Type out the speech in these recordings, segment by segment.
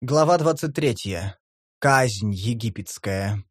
Глава 23. Казнь египетская.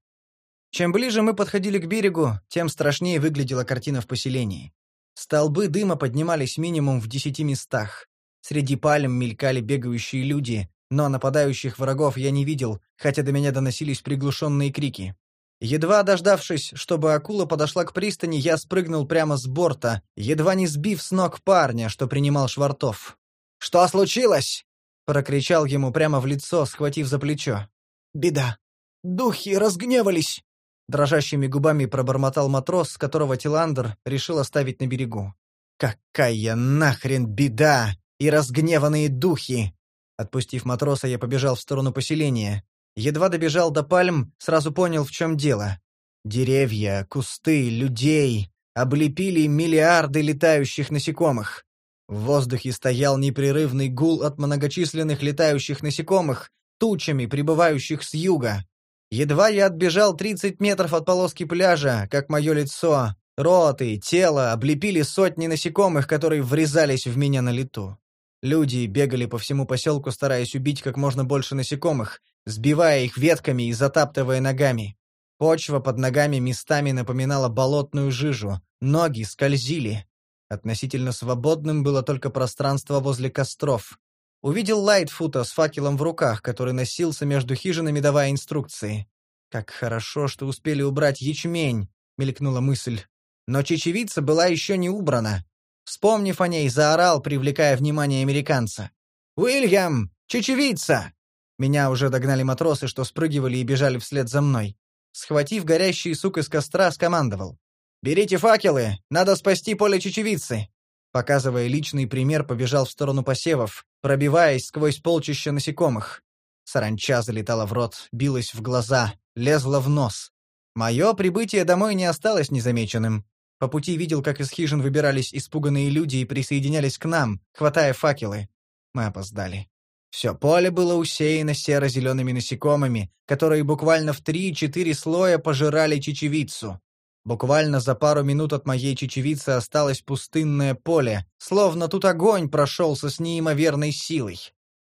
Чем ближе мы подходили к берегу, тем страшнее выглядела картина в поселении. Столбы дыма поднимались минимум в десяти местах. Среди пальм мелькали бегающие люди, но нападающих врагов я не видел, хотя до меня доносились приглушенные крики. Едва дождавшись, чтобы акула подошла к пристани, я спрыгнул прямо с борта, едва не сбив с ног парня, что принимал швартов. «Что случилось?» Прокричал ему прямо в лицо, схватив за плечо. «Беда! Духи разгневались!» Дрожащими губами пробормотал матрос, которого Тиландр решил оставить на берегу. «Какая нахрен беда! И разгневанные духи!» Отпустив матроса, я побежал в сторону поселения. Едва добежал до пальм, сразу понял, в чем дело. Деревья, кусты, людей облепили миллиарды летающих насекомых. В воздухе стоял непрерывный гул от многочисленных летающих насекомых, тучами, прибывающих с юга. Едва я отбежал 30 метров от полоски пляжа, как мое лицо, рот и тело облепили сотни насекомых, которые врезались в меня на лету. Люди бегали по всему поселку, стараясь убить как можно больше насекомых, сбивая их ветками и затаптывая ногами. Почва под ногами местами напоминала болотную жижу, ноги скользили. Относительно свободным было только пространство возле костров. Увидел Лайтфута с факелом в руках, который носился между хижинами, давая инструкции. «Как хорошо, что успели убрать ячмень», — мелькнула мысль. Но чечевица была еще не убрана. Вспомнив о ней, заорал, привлекая внимание американца. «Уильям! Чечевица!» Меня уже догнали матросы, что спрыгивали и бежали вслед за мной. Схватив горящий сук из костра, скомандовал. «Берите факелы! Надо спасти поле чечевицы!» Показывая личный пример, побежал в сторону посевов, пробиваясь сквозь полчища насекомых. Саранча залетала в рот, билась в глаза, лезла в нос. Мое прибытие домой не осталось незамеченным. По пути видел, как из хижин выбирались испуганные люди и присоединялись к нам, хватая факелы. Мы опоздали. Все поле было усеяно серо-зелеными насекомыми, которые буквально в три-четыре слоя пожирали чечевицу. Буквально за пару минут от моей чечевицы осталось пустынное поле, словно тут огонь прошелся с неимоверной силой.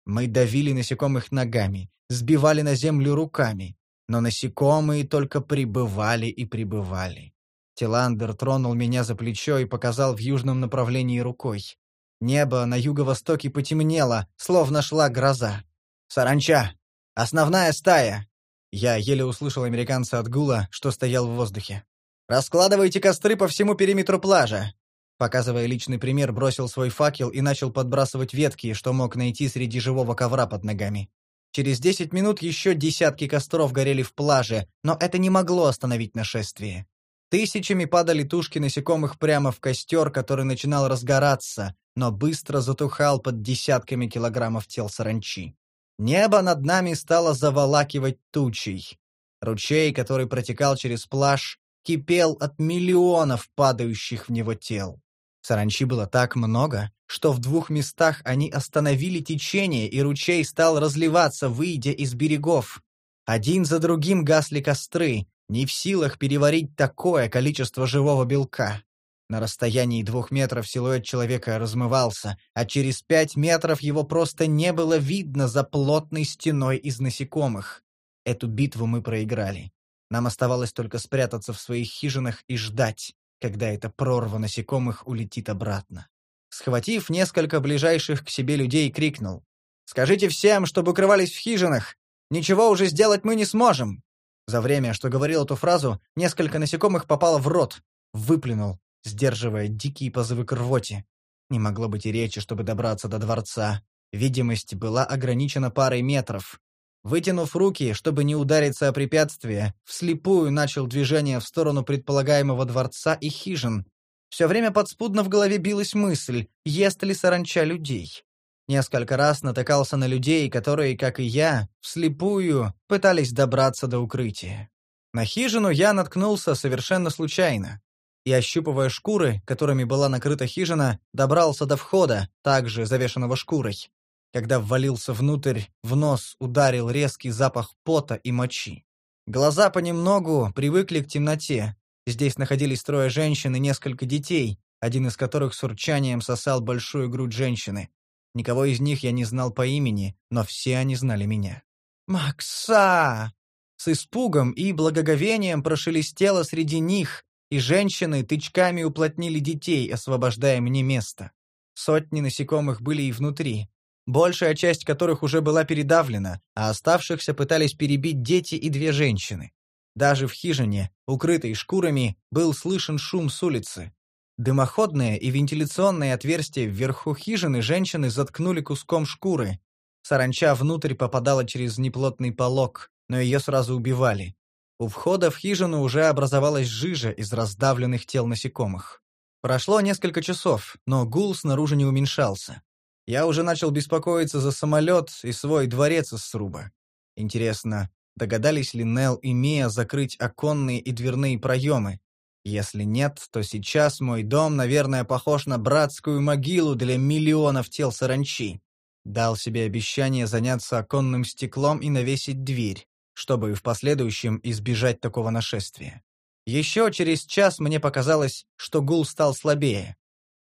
Мы давили насекомых ногами, сбивали на землю руками, но насекомые только прибывали и прибывали. Тиландер тронул меня за плечо и показал в южном направлении рукой. Небо на юго-востоке потемнело, словно шла гроза. «Саранча! Основная стая!» Я еле услышал американца от гула, что стоял в воздухе. «Раскладывайте костры по всему периметру плажа!» Показывая личный пример, бросил свой факел и начал подбрасывать ветки, что мог найти среди живого ковра под ногами. Через десять минут еще десятки костров горели в плаже, но это не могло остановить нашествие. Тысячами падали тушки насекомых прямо в костер, который начинал разгораться, но быстро затухал под десятками килограммов тел саранчи. Небо над нами стало заволакивать тучей. Ручей, который протекал через плаж, кипел от миллионов падающих в него тел. Саранчи было так много, что в двух местах они остановили течение, и ручей стал разливаться, выйдя из берегов. Один за другим гасли костры, не в силах переварить такое количество живого белка. На расстоянии двух метров силуэт человека размывался, а через пять метров его просто не было видно за плотной стеной из насекомых. Эту битву мы проиграли. Нам оставалось только спрятаться в своих хижинах и ждать, когда эта прорва насекомых улетит обратно. Схватив несколько ближайших к себе людей, крикнул. «Скажите всем, чтобы укрывались в хижинах! Ничего уже сделать мы не сможем!» За время, что говорил эту фразу, несколько насекомых попало в рот. Выплюнул, сдерживая дикие позывы к рвоте. Не могло быть и речи, чтобы добраться до дворца. Видимость была ограничена парой метров. Вытянув руки, чтобы не удариться о препятствие, вслепую начал движение в сторону предполагаемого дворца и хижин. Все время подспудно в голове билась мысль, ест ли саранча людей. Несколько раз натыкался на людей, которые, как и я, вслепую пытались добраться до укрытия. На хижину я наткнулся совершенно случайно. И, ощупывая шкуры, которыми была накрыта хижина, добрался до входа, также завешенного шкурой. Когда ввалился внутрь, в нос ударил резкий запах пота и мочи. Глаза понемногу привыкли к темноте. Здесь находились трое женщин и несколько детей, один из которых с урчанием сосал большую грудь женщины. Никого из них я не знал по имени, но все они знали меня. «Макса!» С испугом и благоговением прошелестело среди них, и женщины тычками уплотнили детей, освобождая мне место. Сотни насекомых были и внутри, большая часть которых уже была передавлена, а оставшихся пытались перебить дети и две женщины. Даже в хижине, укрытой шкурами, был слышен шум с улицы. Дымоходное и вентиляционное отверстие вверху хижины женщины заткнули куском шкуры. Саранча внутрь попадала через неплотный полог, но ее сразу убивали. У входа в хижину уже образовалась жижа из раздавленных тел насекомых. Прошло несколько часов, но гул снаружи не уменьшался. Я уже начал беспокоиться за самолет и свой дворец из сруба. Интересно, Догадались ли Нел и Мия закрыть оконные и дверные проемы? Если нет, то сейчас мой дом, наверное, похож на братскую могилу для миллионов тел саранчи. Дал себе обещание заняться оконным стеклом и навесить дверь, чтобы в последующем избежать такого нашествия. Еще через час мне показалось, что гул стал слабее.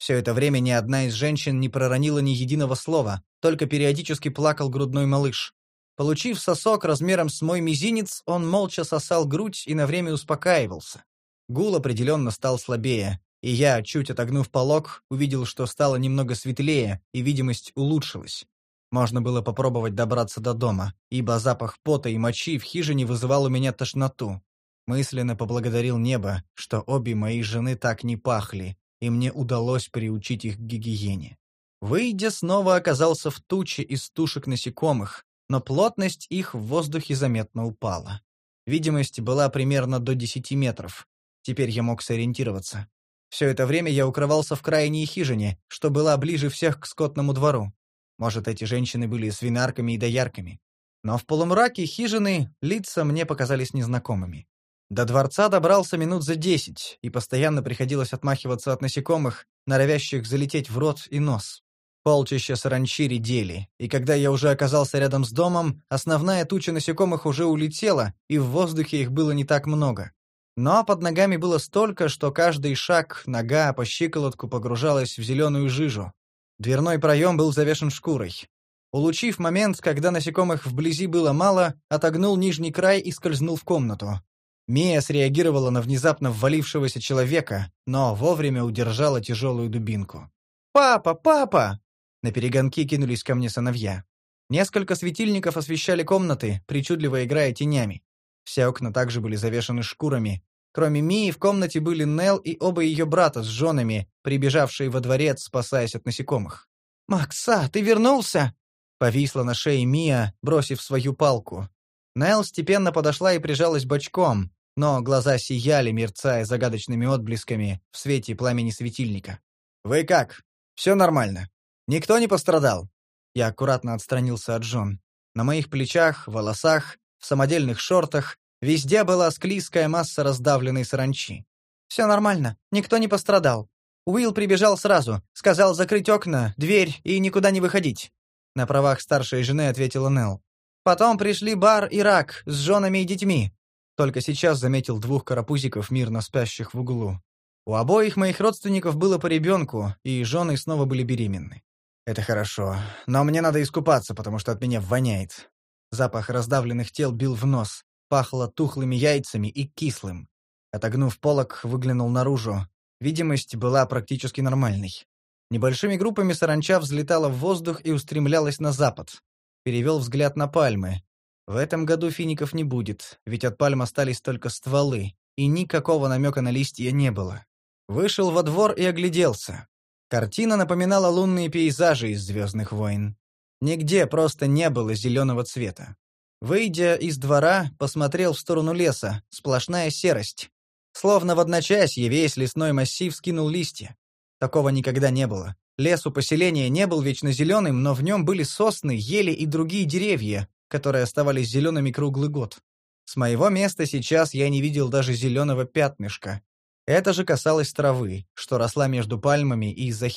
Все это время ни одна из женщин не проронила ни единого слова, только периодически плакал грудной малыш. Получив сосок размером с мой мизинец, он молча сосал грудь и на время успокаивался. Гул определенно стал слабее, и я, чуть отогнув полог, увидел, что стало немного светлее, и видимость улучшилась. Можно было попробовать добраться до дома, ибо запах пота и мочи в хижине вызывал у меня тошноту. Мысленно поблагодарил небо, что обе мои жены так не пахли, и мне удалось приучить их к гигиене. Выйдя, снова оказался в туче из тушек насекомых, но плотность их в воздухе заметно упала. Видимость была примерно до 10 метров. Теперь я мог сориентироваться. Все это время я укрывался в крайней хижине, что была ближе всех к скотному двору. Может, эти женщины были свинарками и доярками. Но в полумраке хижины лица мне показались незнакомыми. До дворца добрался минут за десять, и постоянно приходилось отмахиваться от насекомых, норовящих залететь в рот и нос. Полчища саранчи редели, и когда я уже оказался рядом с домом, основная туча насекомых уже улетела, и в воздухе их было не так много. Но под ногами было столько, что каждый шаг, нога по щиколотку погружалась в зеленую жижу. Дверной проем был завешен шкурой. Улучив момент, когда насекомых вблизи было мало, отогнул нижний край и скользнул в комнату. Мия среагировала на внезапно ввалившегося человека, но вовремя удержала тяжелую дубинку. «Папа, папа!» На перегонки кинулись ко мне сыновья. Несколько светильников освещали комнаты, причудливо играя тенями. Все окна также были завешаны шкурами. Кроме Мии в комнате были Нел и оба ее брата с женами, прибежавшие во дворец, спасаясь от насекомых. «Макса, ты вернулся?» Повисла на шее Мия, бросив свою палку. Нел степенно подошла и прижалась бочком, но глаза сияли, мерцая загадочными отблесками в свете пламени светильника. «Вы как? Все нормально?» Никто не пострадал?» Я аккуратно отстранился от Джон. На моих плечах, волосах, в самодельных шортах везде была склизкая масса раздавленной саранчи. «Все нормально, никто не пострадал. Уилл прибежал сразу, сказал закрыть окна, дверь и никуда не выходить». На правах старшей жены ответила Нелл. «Потом пришли Бар и Рак с женами и детьми». Только сейчас заметил двух карапузиков, мирно спящих в углу. У обоих моих родственников было по ребенку, и жены снова были беременны. Это хорошо. Но мне надо искупаться, потому что от меня воняет. Запах раздавленных тел бил в нос. Пахло тухлыми яйцами и кислым. Отогнув полок, выглянул наружу. Видимость была практически нормальной. Небольшими группами саранча взлетала в воздух и устремлялась на запад. Перевел взгляд на пальмы. В этом году фиников не будет, ведь от пальм остались только стволы, и никакого намека на листья не было. Вышел во двор и огляделся. Картина напоминала лунные пейзажи из «Звездных войн». Нигде просто не было зеленого цвета. Выйдя из двора, посмотрел в сторону леса, сплошная серость. Словно в одночасье весь лесной массив скинул листья. Такого никогда не было. Лес у поселения не был вечно зеленым, но в нем были сосны, ели и другие деревья, которые оставались зелеными круглый год. С моего места сейчас я не видел даже зеленого пятнышка, это же касалось травы, что росла между пальмами и за.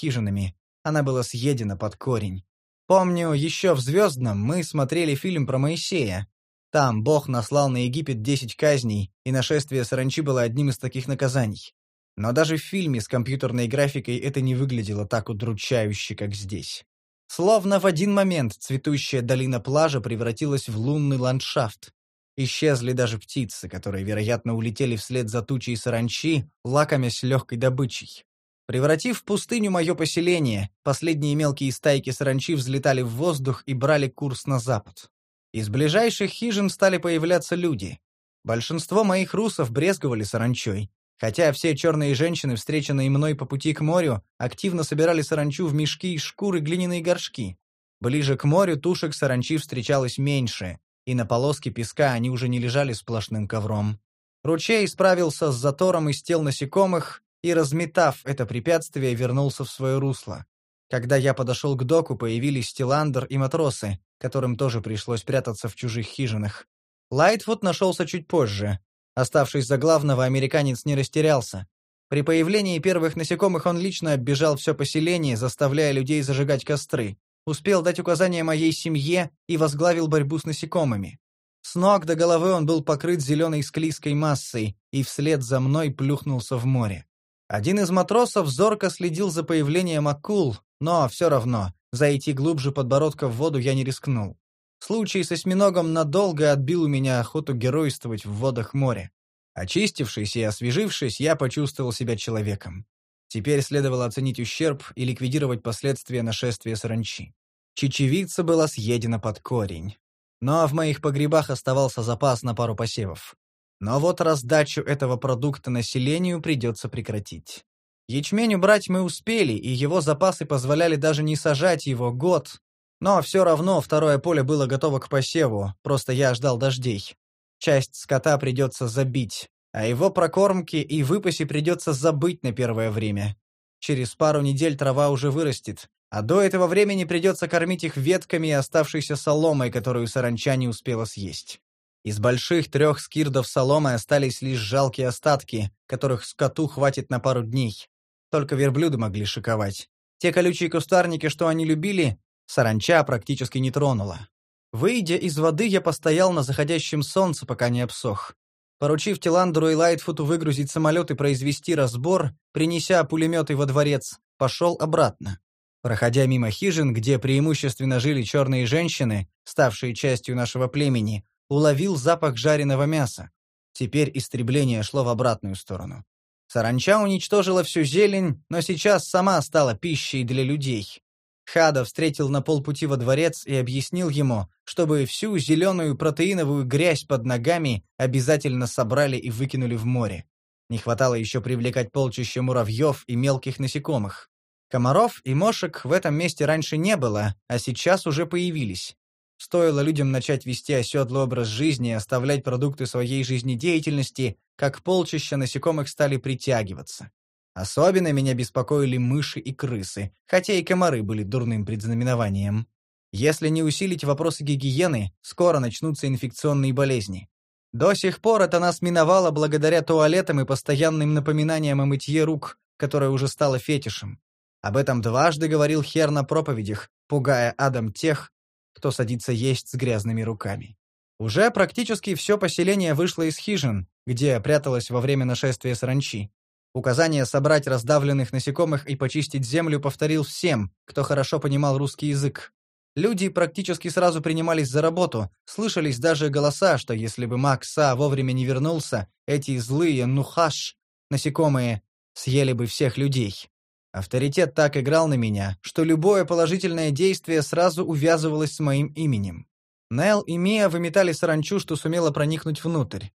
Она была съедена под корень. Помню, еще в «Звездном» мы смотрели фильм про Моисея. Там Бог наслал на Египет десять казней, и нашествие саранчи было одним из таких наказаний. Но даже в фильме с компьютерной графикой это не выглядело так удручающе, как здесь. Словно в один момент цветущая долина плажа превратилась в лунный ландшафт. Исчезли даже птицы, которые, вероятно, улетели вслед за тучей саранчи, лакомясь легкой добычей. Превратив в пустыню мое поселение, последние мелкие стайки саранчи взлетали в воздух и брали курс на запад. Из ближайших хижин стали появляться люди. Большинство моих русов брезговали саранчой, хотя все черные женщины, встреченные мной по пути к морю, активно собирали саранчу в мешки шкуры глиняные горшки. Ближе к морю тушек саранчи встречалось меньше, и на полоске песка они уже не лежали сплошным ковром. Ручей справился с затором из тел насекомых и, разметав это препятствие, вернулся в свое русло. Когда я подошел к доку, появились Стиландер и матросы, которым тоже пришлось прятаться в чужих хижинах. Лайтфуд нашелся чуть позже. Оставшись за главного, американец не растерялся. При появлении первых насекомых он лично оббежал все поселение, заставляя людей зажигать костры. Успел дать указания моей семье и возглавил борьбу с насекомыми. С ног до головы он был покрыт зеленой склизкой массой и вслед за мной плюхнулся в море. Один из матросов зорко следил за появлением акул, но все равно, зайти глубже подбородка в воду я не рискнул. Случай с осьминогом надолго отбил у меня охоту геройствовать в водах моря. Очистившись и освежившись, я почувствовал себя человеком. Теперь следовало оценить ущерб и ликвидировать последствия нашествия саранчи. Чечевица была съедена под корень. Но в моих погребах оставался запас на пару посевов. Но вот раздачу этого продукта населению придется прекратить. Ячмень убрать мы успели, и его запасы позволяли даже не сажать его год. Но все равно второе поле было готово к посеву, просто я ждал дождей. Часть скота придется забить, а его прокормке и выпасе придется забыть на первое время. Через пару недель трава уже вырастет, а до этого времени придется кормить их ветками и оставшейся соломой, которую саранча не успела съесть. Из больших трех скирдов соломы остались лишь жалкие остатки, которых скоту хватит на пару дней. Только верблюды могли шиковать. Те колючие кустарники, что они любили, саранча практически не тронула. Выйдя из воды, я постоял на заходящем солнце, пока не обсох. Поручив Тиландеру и Лайтфуту выгрузить самолет и произвести разбор, принеся пулеметы во дворец, пошел обратно. Проходя мимо хижин, где преимущественно жили черные женщины, ставшие частью нашего племени, уловил запах жареного мяса. Теперь истребление шло в обратную сторону. Саранча уничтожила всю зелень, но сейчас сама стала пищей для людей. Хада встретил на полпути во дворец и объяснил ему, чтобы всю зеленую протеиновую грязь под ногами обязательно собрали и выкинули в море. Не хватало еще привлекать полчища муравьев и мелких насекомых. Комаров и мошек в этом месте раньше не было, а сейчас уже появились. Стоило людям начать вести оседлый образ жизни и оставлять продукты своей жизнедеятельности, как полчища насекомых стали притягиваться. Особенно меня беспокоили мыши и крысы, хотя и комары были дурным предзнаменованием. Если не усилить вопросы гигиены, скоро начнутся инфекционные болезни. До сих пор это нас миновало благодаря туалетам и постоянным напоминаниям о мытье рук, которое уже стало фетишем. Об этом дважды говорил Хер на проповедях, пугая адом тех, кто садится есть с грязными руками. Уже практически все поселение вышло из хижин, где пряталось во время нашествия саранчи. Указание собрать раздавленных насекомых и почистить землю повторил всем, кто хорошо понимал русский язык. Люди практически сразу принимались за работу, слышались даже голоса, что если бы Макса вовремя не вернулся, эти злые нухаш, насекомые, съели бы всех людей. Авторитет так играл на меня, что любое положительное действие сразу увязывалось с моим именем. Нел и Мия выметали саранчу, что сумела проникнуть внутрь.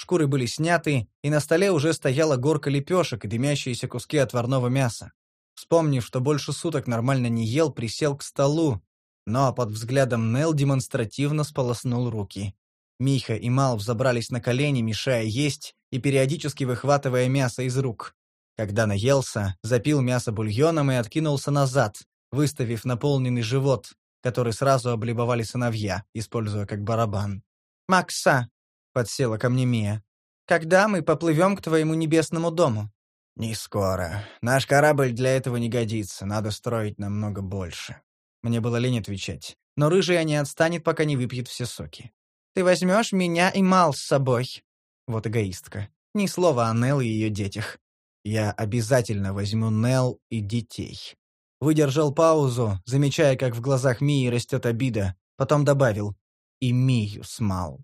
Шкуры были сняты, и на столе уже стояла горка лепешек и дымящиеся куски отварного мяса. Вспомнив, что больше суток нормально не ел, присел к столу, но под взглядом Нел демонстративно сполоснул руки. Миха и Мал взобрались на колени, мешая есть и периодически выхватывая мясо из рук. Когда наелся, запил мясо бульоном и откинулся назад, выставив наполненный живот, который сразу облюбовали сыновья, используя как барабан. «Макса!» — подсела ко мне Мия. «Когда мы поплывем к твоему небесному дому?» «Не скоро. Наш корабль для этого не годится. Надо строить намного больше». Мне было лень отвечать. Но рыжая не отстанет, пока не выпьет все соки. «Ты возьмешь меня и Мал с собой?» Вот эгоистка. Ни слова о Нелл и ее детях. Я обязательно возьму Нел и детей. Выдержал паузу, замечая, как в глазах Мии растет обида. Потом добавил. «И Мию смал».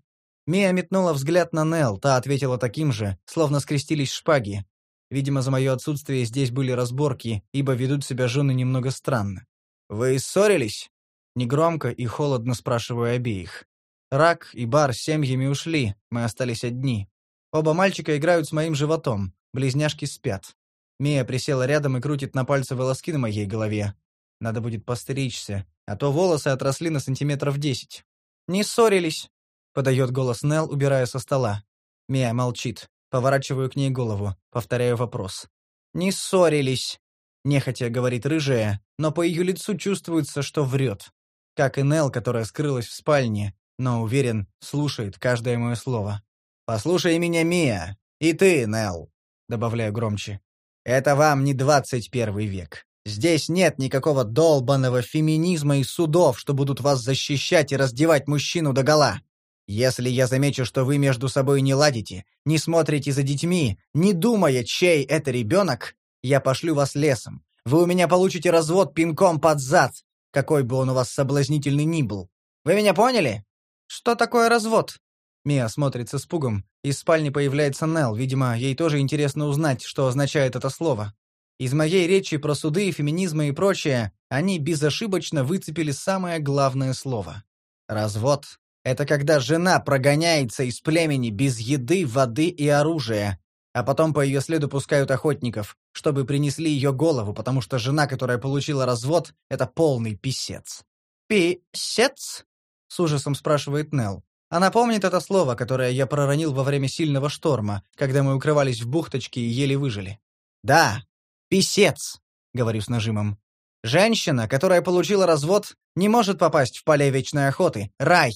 Мия метнула взгляд на Нел, та ответила таким же, словно скрестились шпаги. Видимо, за мое отсутствие здесь были разборки, ибо ведут себя жены немного странно. «Вы ссорились?» Негромко и холодно спрашиваю обеих. Рак и Бар с семьями ушли, мы остались одни. Оба мальчика играют с моим животом, близняшки спят. Мия присела рядом и крутит на пальце волоски на моей голове. Надо будет постричься, а то волосы отросли на сантиметров десять. «Не ссорились», — подает голос Нел, убирая со стола. Мия молчит. Поворачиваю к ней голову, повторяю вопрос. «Не ссорились», — нехотя говорит рыжая, но по ее лицу чувствуется, что врет. Как и Нел, которая скрылась в спальне, но, уверен, слушает каждое мое слово. «Послушай меня, Мия, и ты, Нел», — добавляю громче. Это вам не двадцать первый век. Здесь нет никакого долбанного феминизма и судов, что будут вас защищать и раздевать мужчину догола. Если я замечу, что вы между собой не ладите, не смотрите за детьми, не думая, чей это ребенок, я пошлю вас лесом. Вы у меня получите развод пинком под зад, какой бы он у вас соблазнительный ни был. Вы меня поняли? Что такое развод? Мия смотрит с испугом. Из спальни появляется Нел. Видимо, ей тоже интересно узнать, что означает это слово. Из моей речи про суды, феминизм и прочее, они безошибочно выцепили самое главное слово. Развод — это когда жена прогоняется из племени без еды, воды и оружия, а потом по ее следу пускают охотников, чтобы принесли ее голову, потому что жена, которая получила развод, — это полный писец. «Писец?» — с ужасом спрашивает Нел. Она помнит это слово, которое я проронил во время сильного шторма, когда мы укрывались в бухточке и еле выжили. «Да, писец», — говорю с нажимом. «Женщина, которая получила развод, не может попасть в поле вечной охоты. Рай!»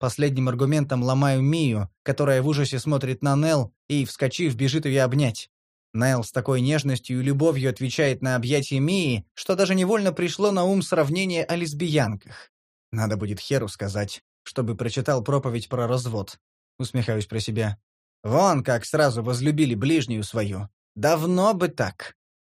Последним аргументом ломаю Мию, которая в ужасе смотрит на Нел и, вскочив, бежит ее обнять. Нел с такой нежностью и любовью отвечает на объятие Мии, что даже невольно пришло на ум сравнение о лесбиянках. Надо будет Херу сказать чтобы прочитал проповедь про развод. Усмехаюсь про себя. Вон как сразу возлюбили ближнюю свою. Давно бы так.